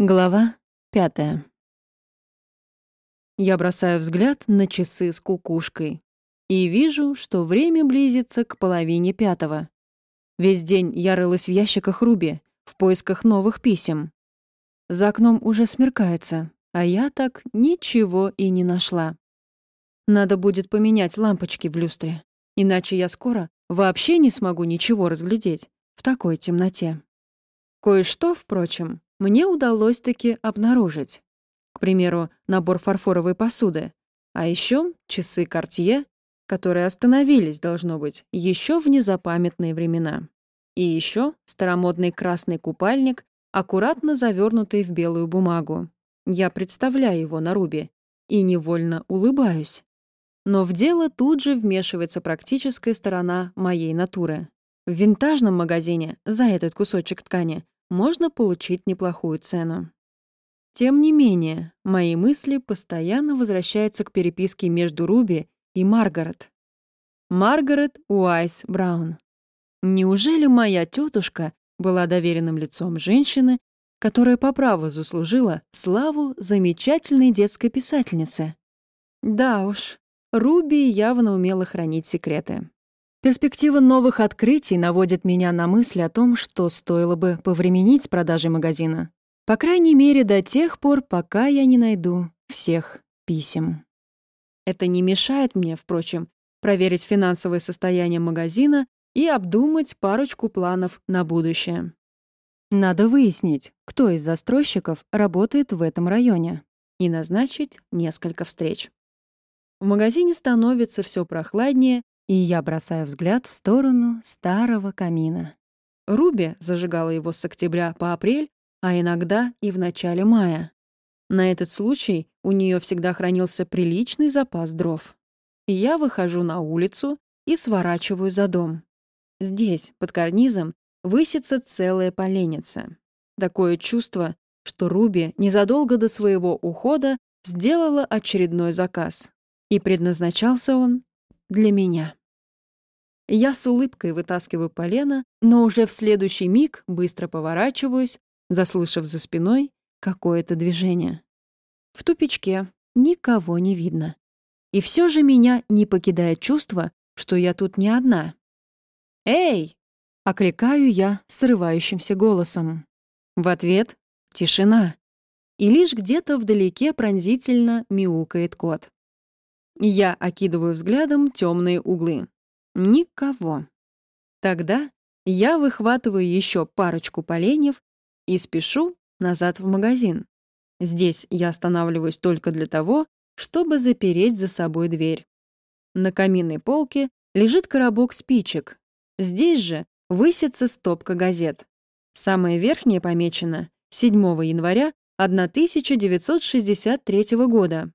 Глава пятая. Я бросаю взгляд на часы с кукушкой и вижу, что время близится к половине пятого. Весь день я рылась в ящиках Руби в поисках новых писем. За окном уже смеркается, а я так ничего и не нашла. Надо будет поменять лампочки в люстре, иначе я скоро вообще не смогу ничего разглядеть в такой темноте. Кое-что, впрочем, мне удалось таки обнаружить. К примеру, набор фарфоровой посуды, а еще часы Cartier, которые остановились, должно быть, еще в незапамятные времена. И еще старомодный красный купальник, аккуратно завернутый в белую бумагу. Я представляю его на Руби и невольно улыбаюсь. Но в дело тут же вмешивается практическая сторона моей натуры. В винтажном магазине за этот кусочек ткани можно получить неплохую цену. Тем не менее, мои мысли постоянно возвращаются к переписке между Руби и Маргарет. Маргарет Уайс Браун. Неужели моя тетушка была доверенным лицом женщины, которая по праву заслужила славу замечательной детской писательницы? Да уж, Руби явно умела хранить секреты. Перспектива новых открытий наводит меня на мысль о том, что стоило бы повременить с продажей магазина. По крайней мере, до тех пор, пока я не найду всех писем. Это не мешает мне, впрочем, проверить финансовое состояние магазина и обдумать парочку планов на будущее. Надо выяснить, кто из застройщиков работает в этом районе, и назначить несколько встреч. В магазине становится все прохладнее, и я бросаю взгляд в сторону старого камина. Руби зажигала его с октября по апрель, а иногда и в начале мая. На этот случай у нее всегда хранился приличный запас дров. Я выхожу на улицу и сворачиваю за дом. Здесь, под карнизом, высится целая поленница. Такое чувство, что Руби незадолго до своего ухода сделала очередной заказ. И предназначался он для меня. Я с улыбкой вытаскиваю полено, но уже в следующий миг быстро поворачиваюсь, заслышав за спиной какое-то движение. В тупичке никого не видно. И все же меня не покидает чувство, что я тут не одна. «Эй!» — окликаю я срывающимся голосом. В ответ — тишина. И лишь где-то вдалеке пронзительно мяукает кот. Я окидываю взглядом темные углы. Никого. Тогда я выхватываю еще парочку поленьев и спешу назад в магазин. Здесь я останавливаюсь только для того, чтобы запереть за собой дверь. На каминной полке лежит коробок спичек. Здесь же высится стопка газет. Самая верхняя помечена 7 января 1963 года.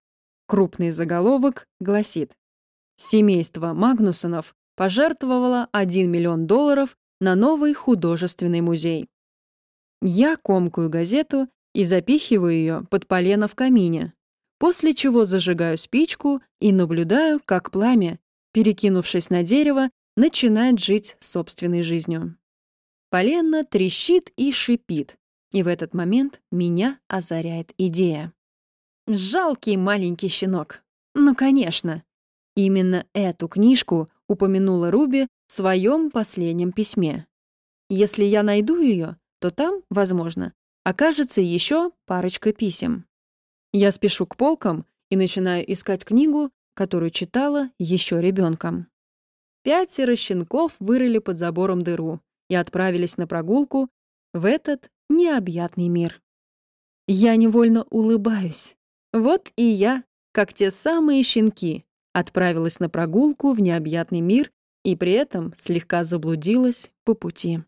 Крупный заголовок гласит «Семейство Магнусонов пожертвовала 1 миллион долларов на новый художественный музей. Я комкую газету и запихиваю ее под полено в камине, после чего зажигаю спичку и наблюдаю, как пламя, перекинувшись на дерево, начинает жить собственной жизнью. Полено трещит и шипит, и в этот момент меня озаряет идея. Жалкий маленький щенок. Ну, конечно. Именно эту книжку упомянула Руби в своем последнем письме. Если я найду ее, то там, возможно, окажется еще парочка писем. Я спешу к полкам и начинаю искать книгу, которую читала еще ребенком. Пятеро щенков вырыли под забором дыру и отправились на прогулку в этот необъятный мир. Я невольно улыбаюсь. Вот и я, как те самые щенки, отправилась на прогулку в необъятный мир и при этом слегка заблудилась по пути.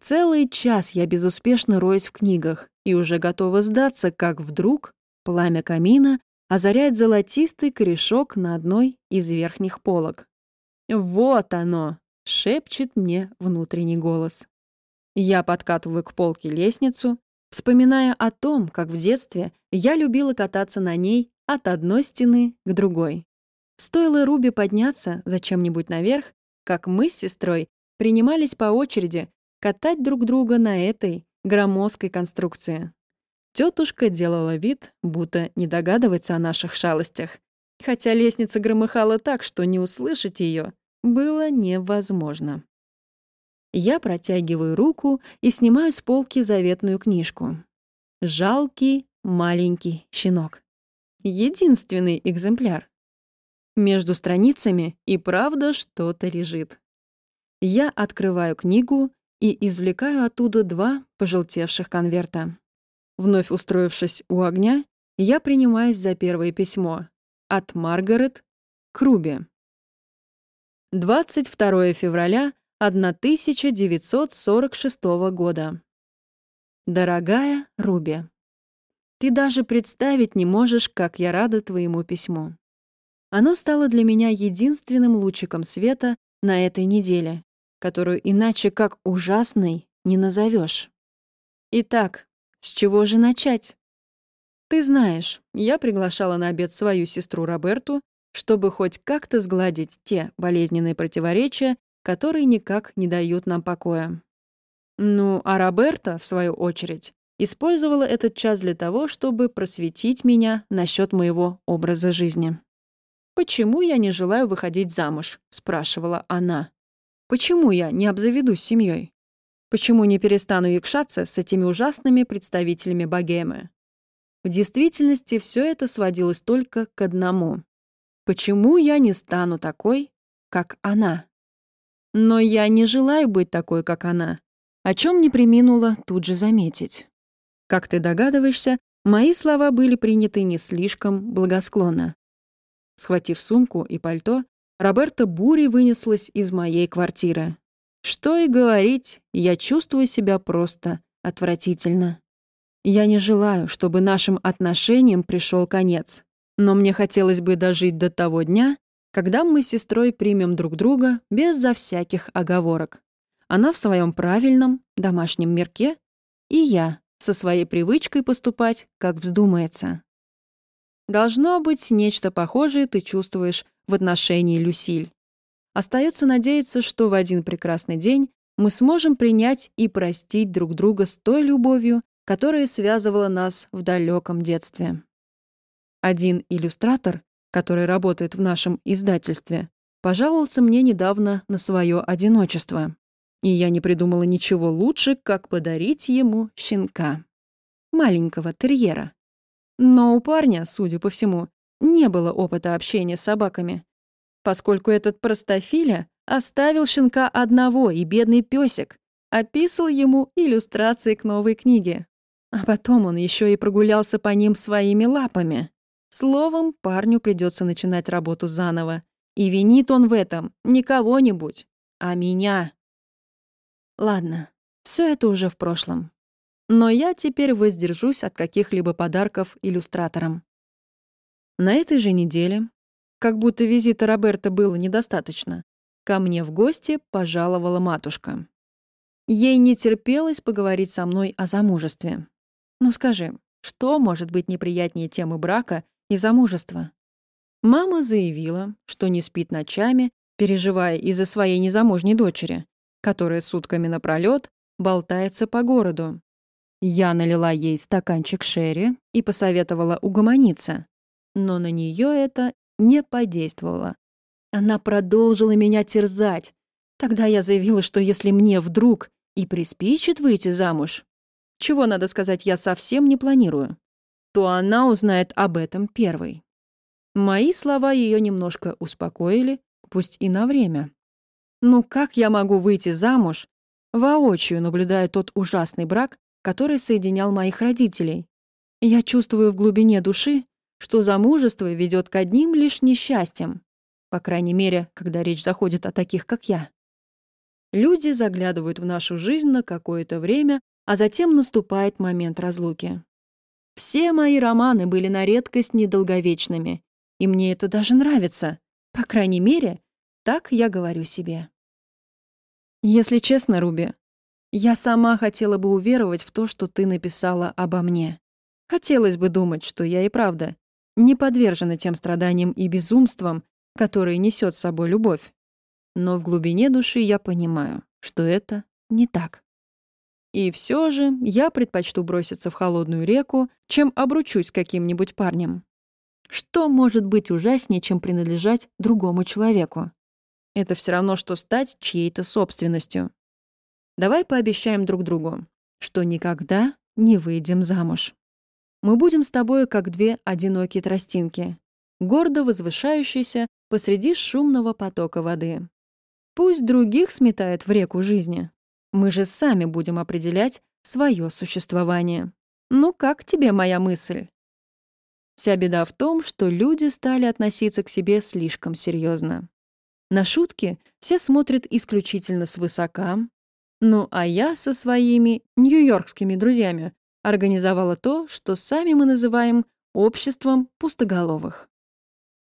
Целый час я безуспешно роюсь в книгах и уже готова сдаться, как вдруг пламя камина озаряет золотистый корешок на одной из верхних полок. «Вот оно!» — шепчет мне внутренний голос. Я подкатываю к полке лестницу, вспоминая о том, как в детстве я любила кататься на ней от одной стены к другой. Стоило Руби подняться зачем-нибудь наверх, как мы с сестрой принимались по очереди катать друг друга на этой громоздкой конструкции, Тетушка делала вид, будто не догадывается о наших шалостях, хотя лестница громыхала так, что не услышать ее было невозможно. Я протягиваю руку и снимаю с полки заветную книжку. Жалкий маленький щенок. Единственный экземпляр. Между страницами и правда что-то лежит. Я открываю книгу и извлекаю оттуда два пожелтевших конверта. Вновь устроившись у огня, я принимаюсь за первое письмо от Маргарет к Руби. 22 февраля 1946 года. Дорогая Руби, ты даже представить не можешь, как я рада твоему письму. Оно стало для меня единственным лучиком света на этой неделе, которую иначе как ужасной не назовешь. Итак, с чего же начать? Ты знаешь, я приглашала на обед свою сестру Роберту, чтобы хоть как-то сгладить те болезненные противоречия, которые никак не дают нам покоя. Ну, а Роберта, в свою очередь, использовала этот час для того, чтобы просветить меня насчет моего образа жизни. «Почему я не желаю выходить замуж?» — спрашивала она. «Почему я не обзаведусь семьей? Почему не перестану якшаться с этими ужасными представителями богемы?» В действительности все это сводилось только к одному. Почему я не стану такой, как она? Но я не желаю быть такой, как она, о чем не приминула тут же заметить. Как ты догадываешься, мои слова были приняты не слишком благосклонно. Схватив сумку и пальто, Роберта бурей вынеслась из моей квартиры. Что и говорить, я чувствую себя просто отвратительно. Я не желаю, чтобы нашим отношениям пришел конец, но мне хотелось бы дожить до того дня, когда мы с сестрой примем друг друга безо всяких оговорок. Она в своем правильном домашнем мирке, и я со своей привычкой поступать, как вздумается. Должно быть, нечто похожее ты чувствуешь в отношении Люсиль. Остается надеяться, что в один прекрасный день мы сможем принять и простить друг друга с той любовью, которая связывала нас в далеком детстве. Один иллюстратор, который работает в нашем издательстве, пожаловался мне недавно на свое одиночество и я не придумала ничего лучше, как подарить ему щенка. Маленького терьера. Но у парня, судя по всему, не было опыта общения с собаками, поскольку этот простофиля оставил щенка одного, и бедный песик описал ему иллюстрации к новой книге. А потом он еще и прогулялся по ним своими лапами. Словом, парню придется начинать работу заново. И винит он в этом не кого-нибудь, а меня. Ладно, все это уже в прошлом. Но я теперь воздержусь от каких-либо подарков иллюстраторам. На этой же неделе, как будто визита Роберта было недостаточно, ко мне в гости пожаловала матушка. Ей не терпелось поговорить со мной о замужестве. Ну скажи, что может быть неприятнее темы брака и замужества? Мама заявила, что не спит ночами, переживая из-за своей незамужней дочери, которая сутками напролёт болтается по городу. Я налила ей стаканчик шерри и посоветовала угомониться. Но на нее это не подействовало. Она продолжила меня терзать. Тогда я заявила, что если мне вдруг и приспичит выйти замуж, чего, надо сказать, я совсем не планирую, то она узнает об этом первой. Мои слова ее немножко успокоили, пусть и на время. Ну как я могу выйти замуж, воочию наблюдая тот ужасный брак, который соединял моих родителей? Я чувствую в глубине души, что замужество ведет к одним лишь несчастьям, по крайней мере, когда речь заходит о таких, как я. Люди заглядывают в нашу жизнь на какое-то время, а затем наступает момент разлуки. Все мои романы были на редкость недолговечными, и мне это даже нравится. По крайней мере, так я говорю себе. Если честно, Руби, я сама хотела бы уверовать в то, что ты написала обо мне. Хотелось бы думать, что я и правда не подвержена тем страданиям и безумствам, которые несет с собой любовь. Но в глубине души я понимаю, что это не так. И все же я предпочту броситься в холодную реку, чем обручусь каким-нибудь парнем. Что может быть ужаснее, чем принадлежать другому человеку? Это все равно, что стать чьей-то собственностью. Давай пообещаем друг другу, что никогда не выйдем замуж. Мы будем с тобой как две одинокие тростинки, гордо возвышающиеся посреди шумного потока воды. Пусть других сметает в реку жизни. Мы же сами будем определять свое существование. Ну как тебе моя мысль? Вся беда в том, что люди стали относиться к себе слишком серьезно. На шутки все смотрят исключительно свысока. Ну а я со своими нью-йоркскими друзьями организовала то, что сами мы называем обществом пустоголовых.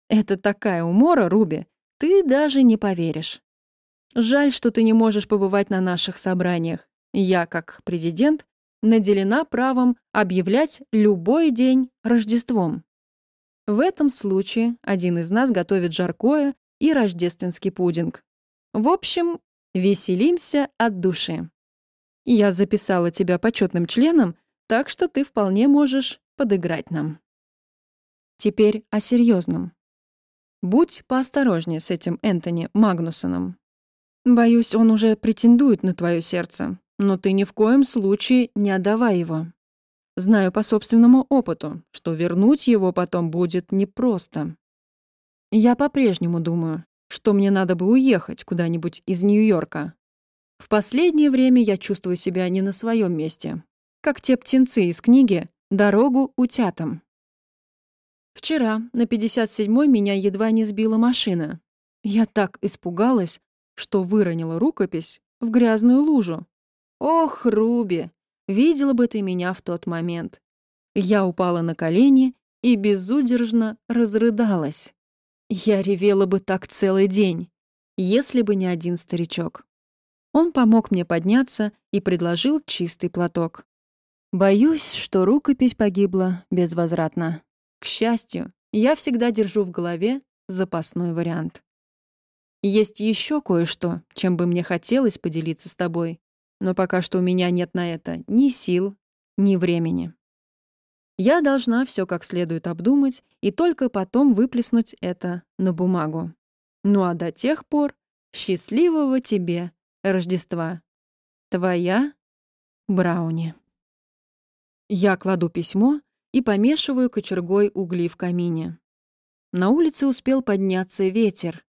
Это такая умора, Руби, ты даже не поверишь. Жаль, что ты не можешь побывать на наших собраниях. Я, как президент, наделена правом объявлять любой день Рождеством. В этом случае один из нас готовит жаркое и рождественский пудинг. В общем, веселимся от души. Я записала тебя почетным членом, так что ты вполне можешь подыграть нам. Теперь о серьезном. Будь поосторожнее с этим Энтони Магнусоном. Боюсь, он уже претендует на твое сердце, но ты ни в коем случае не отдавай его. Знаю по собственному опыту, что вернуть его потом будет непросто. Я по-прежнему думаю, что мне надо бы уехать куда-нибудь из Нью-Йорка. В последнее время я чувствую себя не на своем месте, как те птенцы из книги «Дорогу утятам». Вчера на 57-й меня едва не сбила машина. Я так испугалась, что выронила рукопись в грязную лужу. Ох, Руби, видела бы ты меня в тот момент. Я упала на колени и безудержно разрыдалась. Я ревела бы так целый день, если бы не один старичок. Он помог мне подняться и предложил чистый платок. Боюсь, что рукопись погибла безвозвратно. К счастью, я всегда держу в голове запасной вариант. Есть еще кое-что, чем бы мне хотелось поделиться с тобой, но пока что у меня нет на это ни сил, ни времени. Я должна все как следует обдумать и только потом выплеснуть это на бумагу. Ну а до тех пор счастливого тебе Рождества. Твоя Брауни. Я кладу письмо и помешиваю кочергой угли в камине. На улице успел подняться ветер,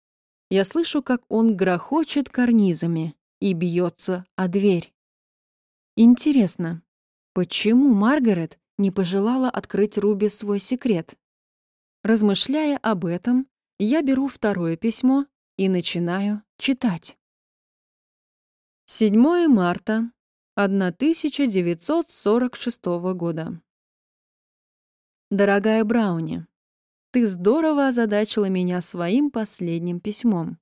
я слышу, как он грохочет карнизами и бьется о дверь. Интересно, почему Маргарет не пожелала открыть Руби свой секрет? Размышляя об этом, я беру второе письмо и начинаю читать. 7 марта 1946 года. Дорогая Брауни, ты здорово озадачила меня своим последним письмом.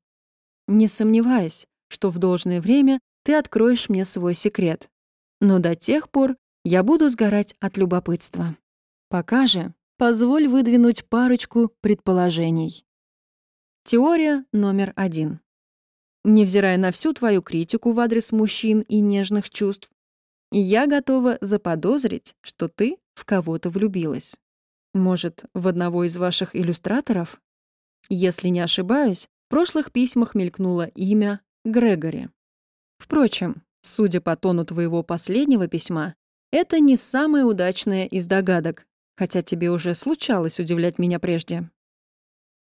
Не сомневаюсь, что в должное время ты откроешь мне свой секрет. Но до тех пор я буду сгорать от любопытства. Пока же позволь выдвинуть парочку предположений. Теория номер один. Невзирая на всю твою критику в адрес мужчин и нежных чувств, я готова заподозрить, что ты в кого-то влюбилась. Может, в одного из ваших иллюстраторов? Если не ошибаюсь, в прошлых письмах мелькнуло имя Грегори. Впрочем, судя по тону твоего последнего письма, это не самое удачное из догадок, хотя тебе уже случалось удивлять меня прежде.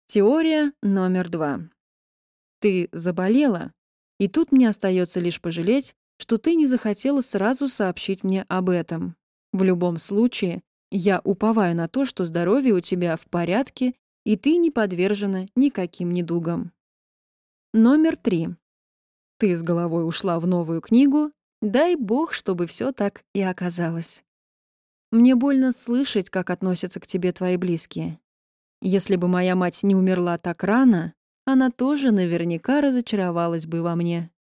Теория номер два. Ты заболела, и тут мне остается лишь пожалеть, что ты не захотела сразу сообщить мне об этом. В любом случае, я уповаю на то, что здоровье у тебя в порядке, и ты не подвержена никаким недугам. Номер три. Ты с головой ушла в новую книгу. Дай бог, чтобы все так и оказалось. Мне больно слышать, как относятся к тебе твои близкие. Если бы моя мать не умерла так рано, она тоже наверняка разочаровалась бы во мне.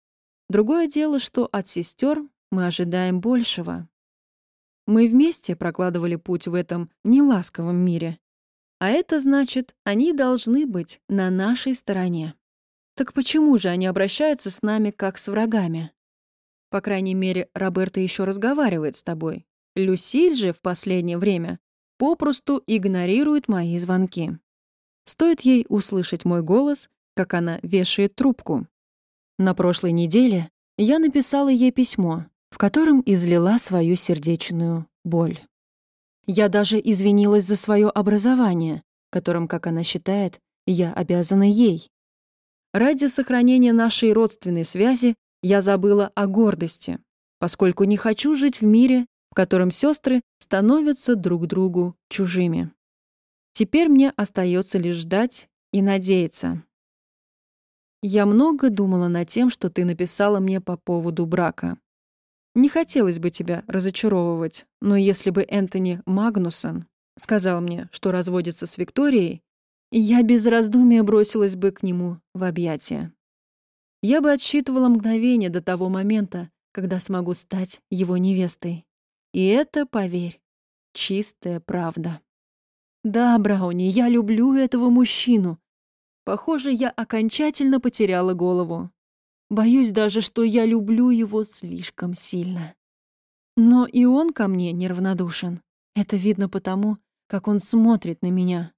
Другое дело, что от сестер мы ожидаем большего. Мы вместе прокладывали путь в этом неласковом мире. А это значит, они должны быть на нашей стороне. Так почему же они обращаются с нами как с врагами? По крайней мере, Роберта еще разговаривает с тобой. Люсиль же в последнее время попросту игнорирует мои звонки. Стоит ей услышать мой голос, как она вешает трубку. На прошлой неделе я написала ей письмо, в котором излила свою сердечную боль. Я даже извинилась за свое образование, которым, как она считает, я обязана ей. Ради сохранения нашей родственной связи я забыла о гордости, поскольку не хочу жить в мире, в котором сестры становятся друг другу чужими. Теперь мне остается лишь ждать и надеяться. Я много думала над тем, что ты написала мне по поводу брака. Не хотелось бы тебя разочаровывать, но если бы Энтони Магнусон сказал мне, что разводится с Викторией, я без раздумия бросилась бы к нему в объятия. Я бы отсчитывала мгновение до того момента, когда смогу стать его невестой. И это, поверь, чистая правда. Да, Брауни, я люблю этого мужчину. Похоже, я окончательно потеряла голову. Боюсь даже, что я люблю его слишком сильно. Но и он ко мне неравнодушен. Это видно потому, как он смотрит на меня.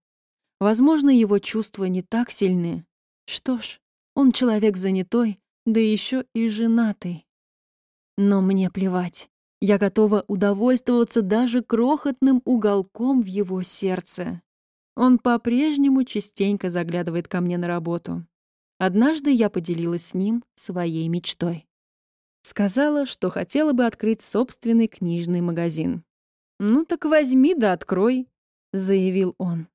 Возможно, его чувства не так сильны. Что ж, он человек занятой, да еще и женатый. Но мне плевать. Я готова удовольствоваться даже крохотным уголком в его сердце. Он по-прежнему частенько заглядывает ко мне на работу. Однажды я поделилась с ним своей мечтой. Сказала, что хотела бы открыть собственный книжный магазин. «Ну так возьми да открой», — заявил он.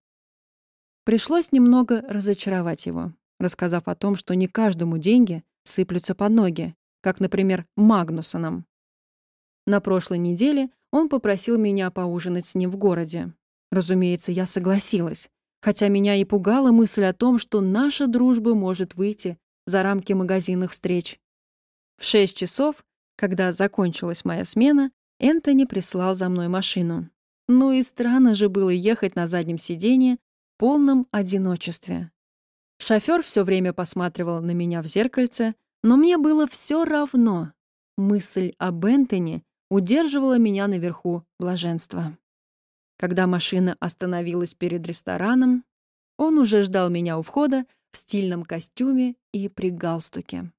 Пришлось немного разочаровать его, рассказав о том, что не каждому деньги сыплются под ноги, как, например, Магнусонам. На прошлой неделе он попросил меня поужинать с ним в городе. Разумеется, я согласилась, хотя меня и пугала мысль о том, что наша дружба может выйти за рамки магазинных встреч. В шесть часов, когда закончилась моя смена, Энтони прислал за мной машину. Ну и странно же было ехать на заднем сиденье в полном одиночестве. Шофёр все время посматривал на меня в зеркальце, но мне было все равно. Мысль об Энтони удерживала меня наверху блаженства. Когда машина остановилась перед рестораном, он уже ждал меня у входа в стильном костюме и при галстуке.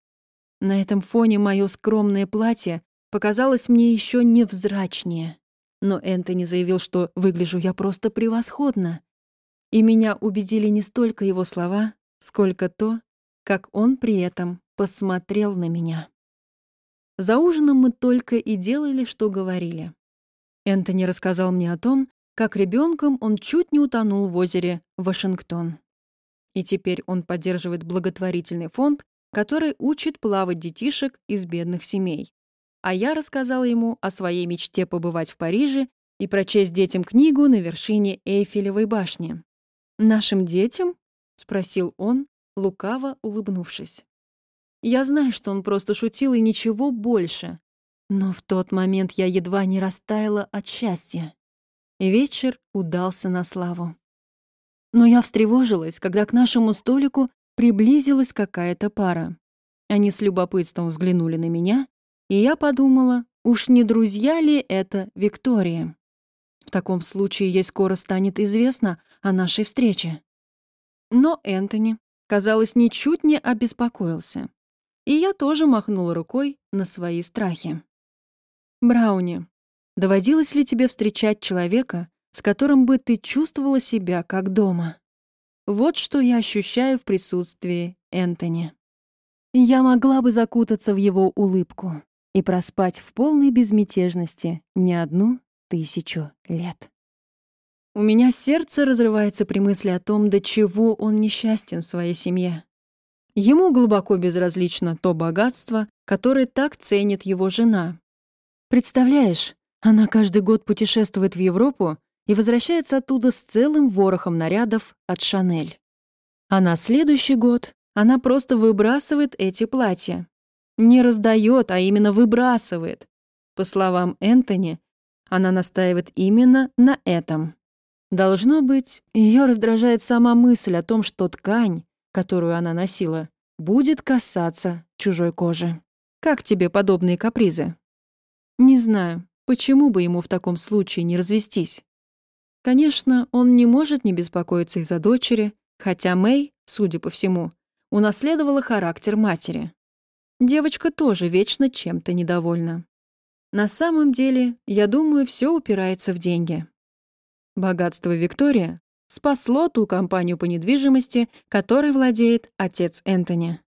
На этом фоне мое скромное платье показалось мне еще невзрачнее. Но Энтони заявил, что выгляжу я просто превосходно. И меня убедили не столько его слова, сколько то, как он при этом посмотрел на меня. За ужином мы только и делали, что говорили. Энтони рассказал мне о том, как ребенком он чуть не утонул в озере Вашингтон. И теперь он поддерживает благотворительный фонд, который учит плавать детишек из бедных семей. А я рассказала ему о своей мечте побывать в Париже и прочесть детям книгу на вершине Эйфелевой башни. «Нашим детям?» — спросил он, лукаво улыбнувшись. Я знаю, что он просто шутил и ничего больше. Но в тот момент я едва не растаяла от счастья. Вечер удался на славу. Но я встревожилась, когда к нашему столику приблизилась какая-то пара. Они с любопытством взглянули на меня, и я подумала, уж не друзья ли это Виктория? В таком случае ей скоро станет известно о нашей встрече. Но Энтони, казалось, ничуть не обеспокоился. И я тоже махнула рукой на свои страхи. «Брауни, Доводилось ли тебе встречать человека, с которым бы ты чувствовала себя как дома? Вот что я ощущаю в присутствии Энтони. Я могла бы закутаться в его улыбку и проспать в полной безмятежности не одну тысячу лет. У меня сердце разрывается при мысли о том, до чего он несчастен в своей семье. Ему глубоко безразлично то богатство, которое так ценит его жена. Представляешь, она каждый год путешествует в Европу и возвращается оттуда с целым ворохом нарядов от Шанель. А на следующий год она просто выбрасывает эти платья. Не раздает, а именно выбрасывает. По словам Энтони, она настаивает именно на этом. Должно быть, ее раздражает сама мысль о том, что ткань, которую она носила, будет касаться чужой кожи. Как тебе подобные капризы? Не знаю, почему бы ему в таком случае не развестись. Конечно, он не может не беспокоиться из-за дочери, хотя Мэй, судя по всему, унаследовала характер матери. Девочка тоже вечно чем-то недовольна. На самом деле, я думаю, все упирается в деньги. Богатство Виктория спасло ту компанию по недвижимости, которой владеет отец Энтони.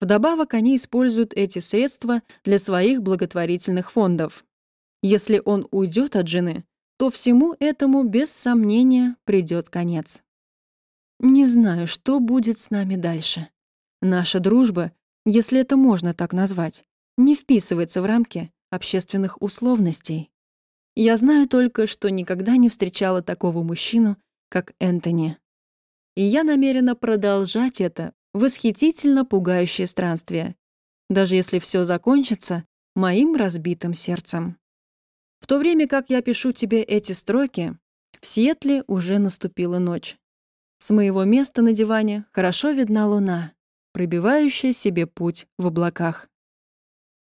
Вдобавок они используют эти средства для своих благотворительных фондов. Если он уйдет от жены, то всему этому без сомнения придет конец. Не знаю, что будет с нами дальше. Наша дружба, если это можно так назвать, не вписывается в рамки общественных условностей. Я знаю только, что никогда не встречала такого мужчину, как Энтони. И я намерена продолжать это восхитительно пугающее странствие, даже если все закончится моим разбитым сердцем. В то время как я пишу тебе эти строки, в Сиэтле уже наступила ночь. С моего места на диване хорошо видна луна, пробивающая себе путь в облаках.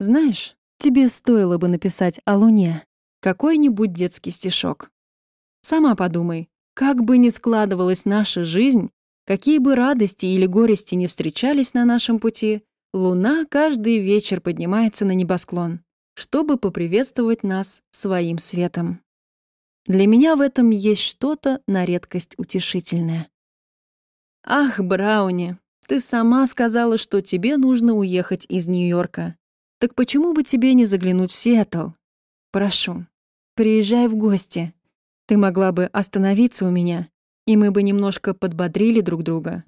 Знаешь, тебе стоило бы написать о луне какой-нибудь детский стишок. Сама подумай, как бы ни складывалась наша жизнь, какие бы радости или горести не встречались на нашем пути, луна каждый вечер поднимается на небосклон чтобы поприветствовать нас своим светом. Для меня в этом есть что-то на редкость утешительное. «Ах, Брауни, ты сама сказала, что тебе нужно уехать из Нью-Йорка. Так почему бы тебе не заглянуть в Сиэтл? Прошу, приезжай в гости. Ты могла бы остановиться у меня, и мы бы немножко подбодрили друг друга.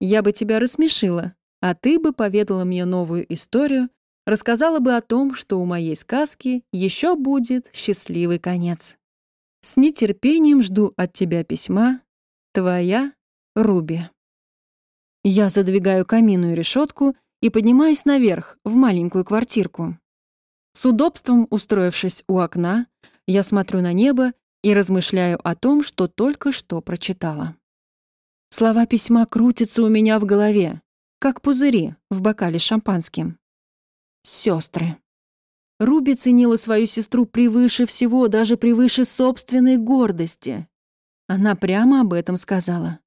Я бы тебя рассмешила, а ты бы поведала мне новую историю рассказала бы о том, что у моей сказки еще будет счастливый конец. С нетерпением жду от тебя письма. Твоя Руби. Я задвигаю каминную решетку и поднимаюсь наверх, в маленькую квартирку. С удобством устроившись у окна, я смотрю на небо и размышляю о том, что только что прочитала. Слова письма крутятся у меня в голове, как пузыри в бокале с шампанским сестры. Руби ценила свою сестру превыше всего, даже превыше собственной гордости. Она прямо об этом сказала.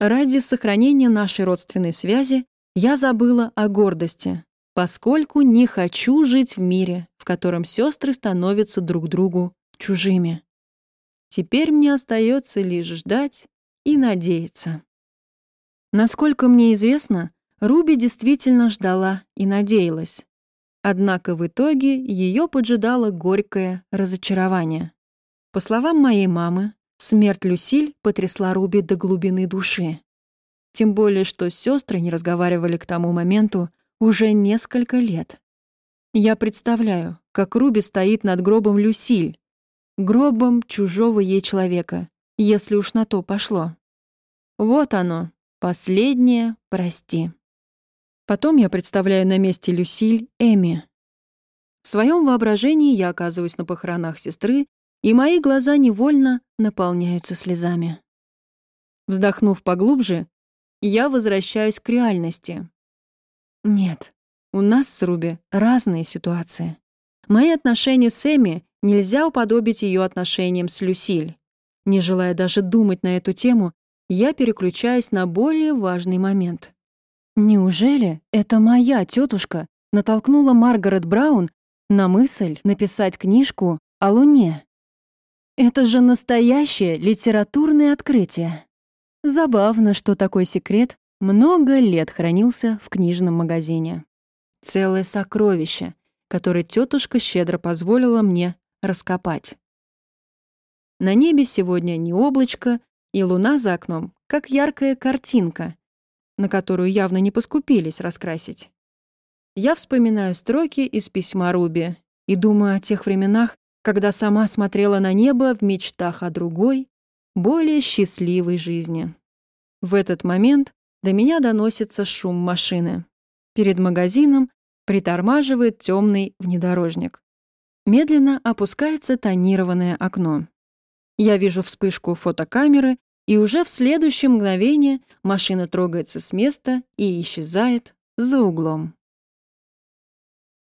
Ради сохранения нашей родственной связи я забыла о гордости, поскольку не хочу жить в мире, в котором сестры становятся друг другу чужими. Теперь мне остается лишь ждать и надеяться. Насколько мне известно, Руби действительно ждала и надеялась. Однако в итоге ее поджидало горькое разочарование. По словам моей мамы, смерть Люсиль потрясла Руби до глубины души. Тем более, что сестры не разговаривали к тому моменту уже несколько лет. Я представляю, как Руби стоит над гробом Люсиль, гробом чужого ей человека, если уж на то пошло. Вот оно, последнее «прости». Потом я представляю на месте Люсиль Эми. В своем воображении я оказываюсь на похоронах сестры, и мои глаза невольно наполняются слезами. Вздохнув поглубже, я возвращаюсь к реальности. Нет, у нас с Руби разные ситуации. Мои отношения с Эми нельзя уподобить ее отношениям с Люсиль. Не желая даже думать на эту тему, я переключаюсь на более важный момент. Неужели это моя тетушка натолкнула Маргарет Браун на мысль написать книжку о Луне? Это же настоящее литературное открытие. Забавно, что такой секрет много лет хранился в книжном магазине. Целое сокровище, которое тетушка щедро позволила мне раскопать. На небе сегодня не облачко, и луна за окном, как яркая картинка, на которую явно не поскупились раскрасить. Я вспоминаю строки из письма Руби и думаю о тех временах, когда сама смотрела на небо в мечтах о другой, более счастливой жизни. В этот момент до меня доносится шум машины. Перед магазином притормаживает темный внедорожник. Медленно опускается тонированное окно. Я вижу вспышку фотокамеры и уже в следующее мгновение машина трогается с места и исчезает за углом.